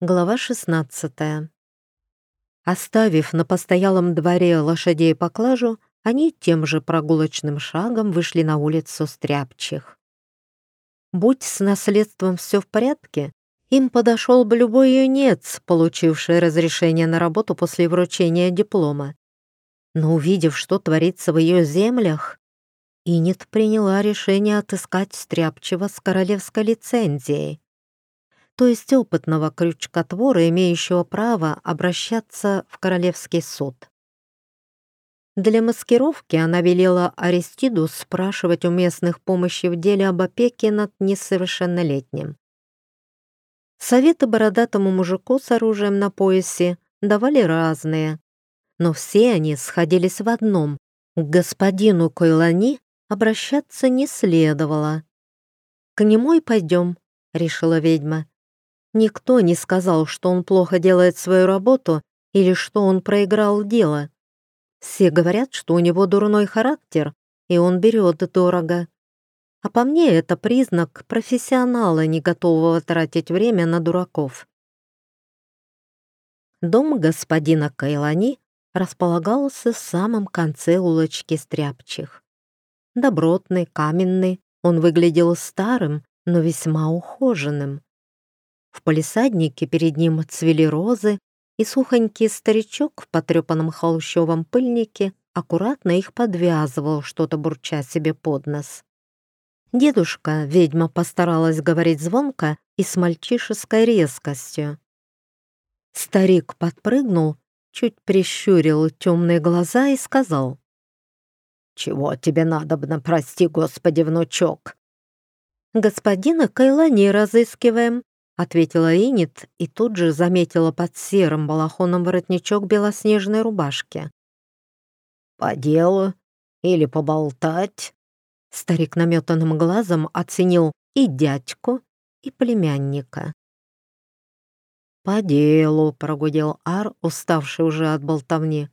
Глава 16. Оставив на постоялом дворе лошадей поклажу, они тем же прогулочным шагом вышли на улицу Стряпчих. Будь с наследством все в порядке, им подошел бы любой юнец, получивший разрешение на работу после вручения диплома. Но увидев, что творится в ее землях, Инет приняла решение отыскать Стряпчего с королевской лицензией то есть опытного крючкотвора, имеющего право обращаться в Королевский суд. Для маскировки она велела Аристиду спрашивать у местных помощи в деле об опеке над несовершеннолетним. Советы бородатому мужику с оружием на поясе давали разные, но все они сходились в одном — к господину Койлани обращаться не следовало. «К нему и пойдем», — решила ведьма. Никто не сказал, что он плохо делает свою работу или что он проиграл дело. Все говорят, что у него дурной характер, и он берет дорого. А по мне это признак профессионала, не готового тратить время на дураков. Дом господина Кайлани располагался в самом конце улочки Стряпчих. Добротный, каменный, он выглядел старым, но весьма ухоженным. В палисаднике перед ним цвели розы, и сухонький старичок в потрепанном холщовом пыльнике аккуратно их подвязывал, что-то бурча себе под нос. Дедушка, ведьма, постаралась говорить звонко и с мальчишеской резкостью. Старик подпрыгнул, чуть прищурил темные глаза и сказал. «Чего тебе надобно, прости, господи, внучок?» «Господина Кайлани разыскиваем», — ответила Инит и тут же заметила под серым балахоном воротничок белоснежной рубашки. «По делу или поболтать?» Старик наметанным глазом оценил и дядьку, и племянника. «По делу», — прогудел Ар, уставший уже от болтовни.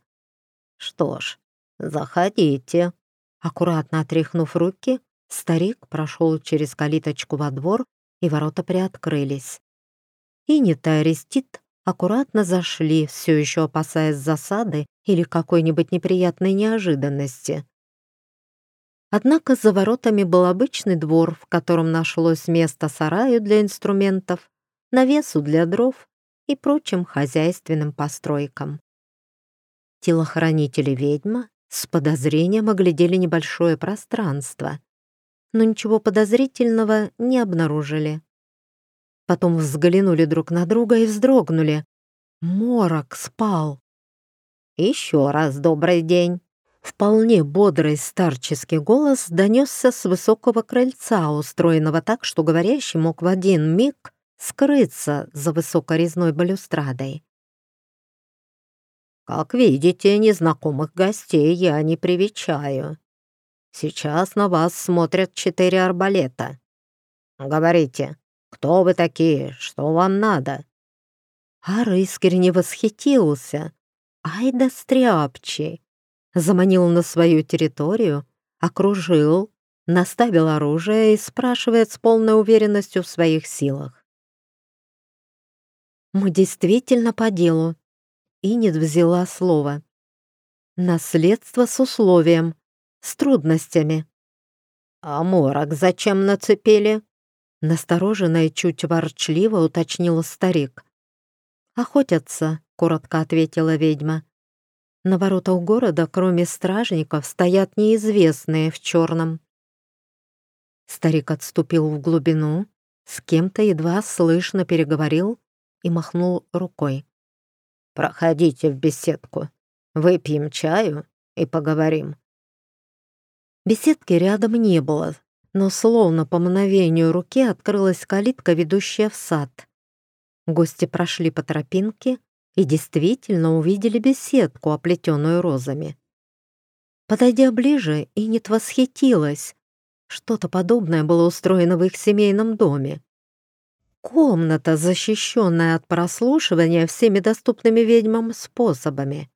«Что ж, заходите». Аккуратно отряхнув руки, старик прошел через калиточку во двор и ворота приоткрылись. Инет и Арестит аккуратно зашли, все еще опасаясь засады или какой-нибудь неприятной неожиданности. Однако за воротами был обычный двор, в котором нашлось место сараю для инструментов, навесу для дров и прочим хозяйственным постройкам. Телохранители ведьма с подозрением оглядели небольшое пространство, но ничего подозрительного не обнаружили. Потом взглянули друг на друга и вздрогнули. Морок спал. «Еще раз добрый день!» Вполне бодрый старческий голос донесся с высокого крыльца, устроенного так, что говорящий мог в один миг скрыться за высокорезной балюстрадой. «Как видите, незнакомых гостей я не привечаю. Сейчас на вас смотрят четыре арбалета. Говорите, кто вы такие? Что вам надо?» Ар искренне восхитился. «Ай да стряпчий!» Заманил на свою территорию, окружил, наставил оружие и спрашивает с полной уверенностью в своих силах. «Мы действительно по делу», — Инет взяла слово. «Наследство с условием, с трудностями. «А морок зачем нацепили?» Настороженно и чуть ворчливо уточнил старик. «Охотятся», — коротко ответила ведьма. «На воротах города, кроме стражников, стоят неизвестные в черном». Старик отступил в глубину, с кем-то едва слышно переговорил и махнул рукой. «Проходите в беседку, выпьем чаю и поговорим». Беседки рядом не было, но словно по мгновению руки открылась калитка, ведущая в сад. Гости прошли по тропинке и действительно увидели беседку, оплетенную розами. Подойдя ближе, Инет восхитилась. Что-то подобное было устроено в их семейном доме. Комната, защищенная от прослушивания всеми доступными ведьмам способами.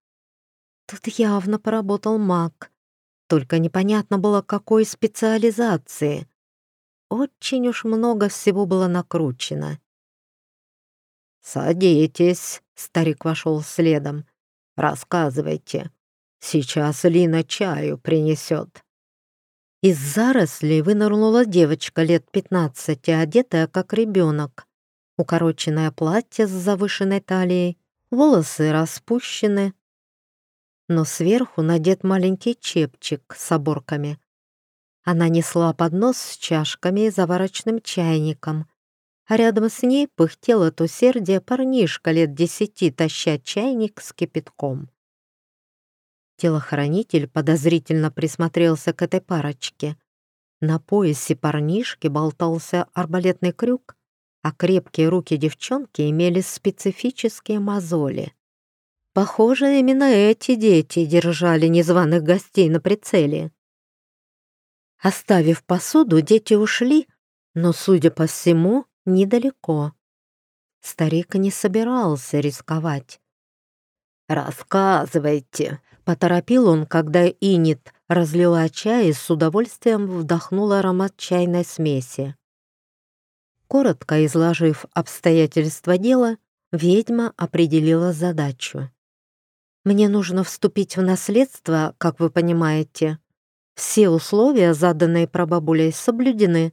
Тут явно поработал маг. Только непонятно было, какой специализации. Очень уж много всего было накручено. «Садитесь», — старик вошел следом. «Рассказывайте. Сейчас Лина чаю принесет». Из зарослей вынырнула девочка лет пятнадцати, одетая как ребенок. Укороченное платье с завышенной талией, волосы распущены, но сверху надет маленький чепчик с оборками. Она несла поднос с чашками и заварочным чайником, а рядом с ней пыхтел от усердия парнишка лет десяти, таща чайник с кипятком. Телохранитель подозрительно присмотрелся к этой парочке. На поясе парнишки болтался арбалетный крюк, а крепкие руки девчонки имели специфические мозоли. Похоже, именно эти дети держали незваных гостей на прицеле. Оставив посуду, дети ушли, но, судя по всему, недалеко. Старик не собирался рисковать. «Рассказывайте», — поторопил он, когда Инит разлила чай и с удовольствием вдохнул аромат чайной смеси. Коротко изложив обстоятельства дела, ведьма определила задачу. Мне нужно вступить в наследство, как вы понимаете. Все условия, заданные прабабулей, соблюдены.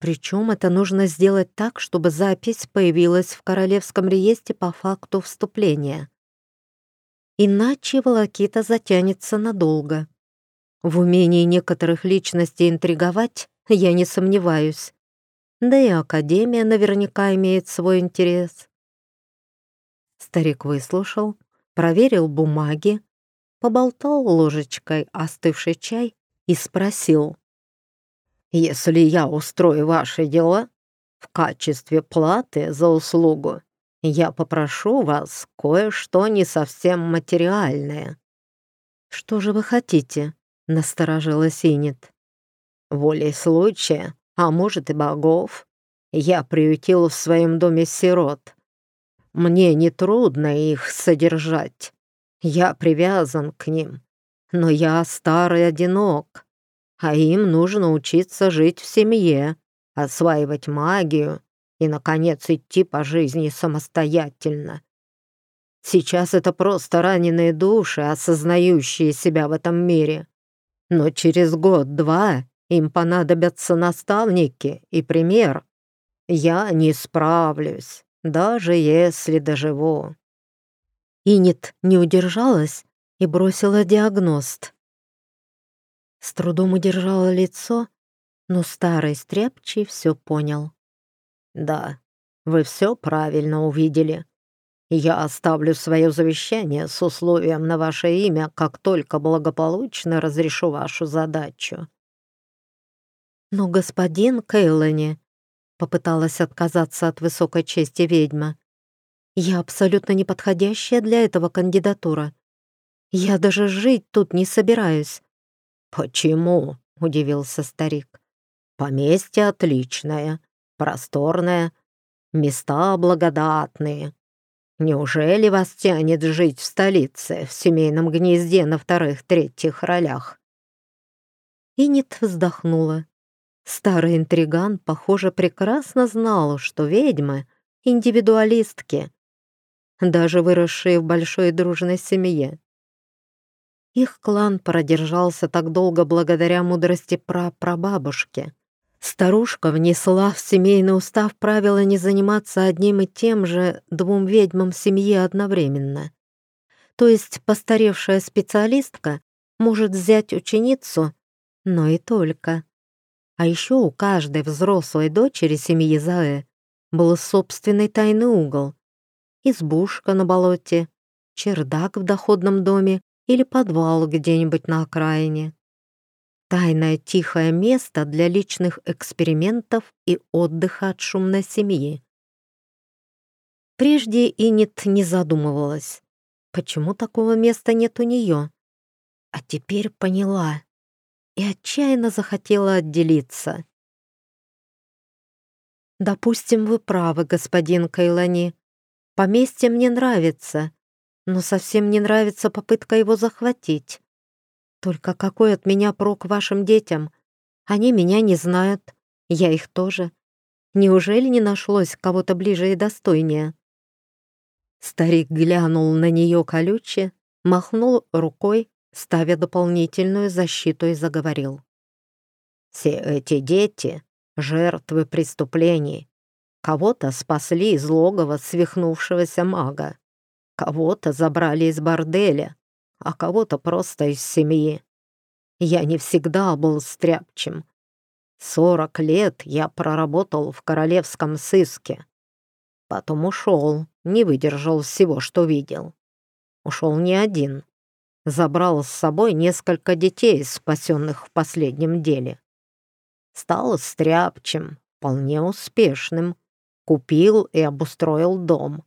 Причем это нужно сделать так, чтобы запись появилась в Королевском реестре по факту вступления. Иначе волокита затянется надолго. В умении некоторых личностей интриговать я не сомневаюсь. Да и Академия наверняка имеет свой интерес. Старик выслушал, проверил бумаги, поболтал ложечкой остывший чай и спросил. «Если я устрою ваши дела, в качестве платы за услугу я попрошу вас кое-что не совсем материальное». «Что же вы хотите?» — насторожилась Инет. «Волей случая, а может и богов, я приютил в своем доме сирот, мне нетрудно их содержать. Я привязан к ним. Но я старый одинок, а им нужно учиться жить в семье, осваивать магию и, наконец, идти по жизни самостоятельно. Сейчас это просто раненые души, осознающие себя в этом мире. Но через год-два им понадобятся наставники и пример. Я не справлюсь даже если доживу». Инит не удержалась и бросила диагност. С трудом удержала лицо, но старый стряпчий все понял. «Да, вы все правильно увидели. Я оставлю свое завещание с условием на ваше имя, как только благополучно разрешу вашу задачу». «Но господин Кейлани Попыталась отказаться от высокой чести ведьма. «Я абсолютно неподходящая для этого кандидатура. Я даже жить тут не собираюсь». «Почему?» — удивился старик. «Поместье отличное, просторное, места благодатные. Неужели вас тянет жить в столице, в семейном гнезде на вторых-третьих ролях?» Инит вздохнула. Старый интриган, похоже, прекрасно знал, что ведьмы — индивидуалистки, даже выросшие в большой дружной семье. Их клан продержался так долго благодаря мудрости прапрабабушки. Старушка внесла в семейный устав правило не заниматься одним и тем же двум ведьмам семьи одновременно. То есть постаревшая специалистка может взять ученицу, но и только. А еще у каждой взрослой дочери семьи Заэ был собственный тайный угол. Избушка на болоте, чердак в доходном доме или подвал где-нибудь на окраине. Тайное тихое место для личных экспериментов и отдыха от шумной семьи. Прежде Инит не задумывалась, почему такого места нет у нее. А теперь поняла и отчаянно захотела отделиться. «Допустим, вы правы, господин Кайлани. Поместье мне нравится, но совсем не нравится попытка его захватить. Только какой от меня прок вашим детям? Они меня не знают, я их тоже. Неужели не нашлось кого-то ближе и достойнее?» Старик глянул на нее колюче, махнул рукой, ставя дополнительную защиту и заговорил. «Все эти дети — жертвы преступлений. Кого-то спасли из логова свихнувшегося мага, кого-то забрали из борделя, а кого-то просто из семьи. Я не всегда был стряпчем. Сорок лет я проработал в королевском сыске. Потом ушел, не выдержал всего, что видел. Ушел не один. Забрал с собой несколько детей, спасенных в последнем деле. Стал стряпчем, вполне успешным. Купил и обустроил дом.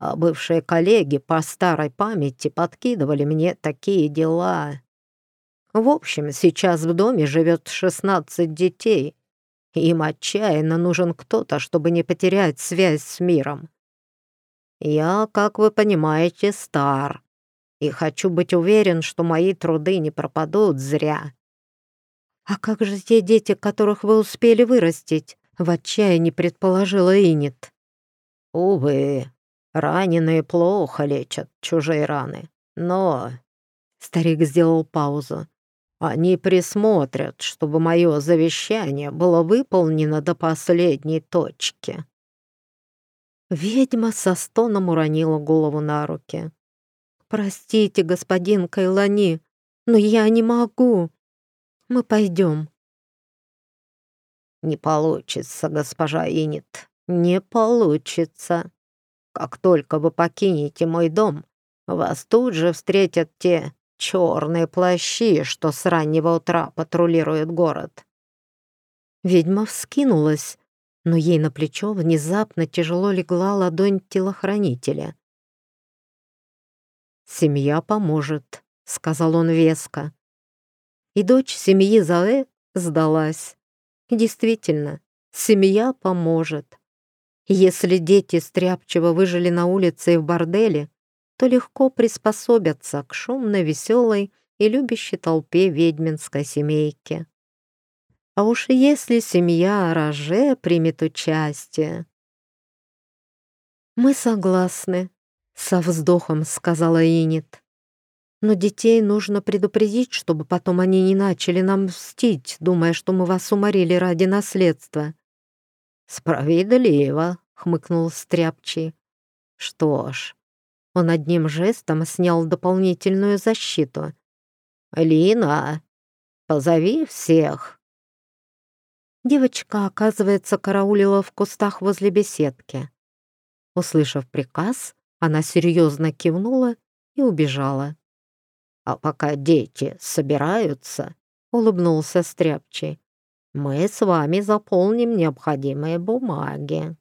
А бывшие коллеги по старой памяти подкидывали мне такие дела. В общем, сейчас в доме живет 16 детей, им отчаянно нужен кто-то, чтобы не потерять связь с миром. Я, как вы понимаете, стар, и хочу быть уверен, что мои труды не пропадут зря. «А как же те дети, которых вы успели вырастить?» — в отчаянии предположила Инет. «Увы, раненые плохо лечат чужие раны, но...» Старик сделал паузу. Они присмотрят, чтобы мое завещание было выполнено до последней точки». Ведьма со стоном уронила голову на руки. «Простите, господин Кайлани, но я не могу. Мы пойдем». «Не получится, госпожа Инит, не получится. Как только вы покинете мой дом, вас тут же встретят те, черные плащи, что с раннего утра патрулируют город. Ведьма вскинулась, но ей на плечо внезапно тяжело легла ладонь телохранителя. «Семья поможет», — сказал он веско. И дочь семьи Заэ сдалась. действительно, семья поможет. Если дети стряпчиво выжили на улице и в борделе, то легко приспособятся к шумной, веселой и любящей толпе ведьминской семейки. А уж если семья Роже примет участие... «Мы согласны», — со вздохом сказала Инит. «Но детей нужно предупредить, чтобы потом они не начали нам мстить, думая, что мы вас уморили ради наследства». «Справедливо», — хмыкнул Стряпчий. «Что ж, он одним жестом снял дополнительную защиту. «Лина, позови всех!» Девочка, оказывается, караулила в кустах возле беседки. Услышав приказ, она серьезно кивнула и убежала. «А пока дети собираются», — улыбнулся Стряпчий, «мы с вами заполним необходимые бумаги».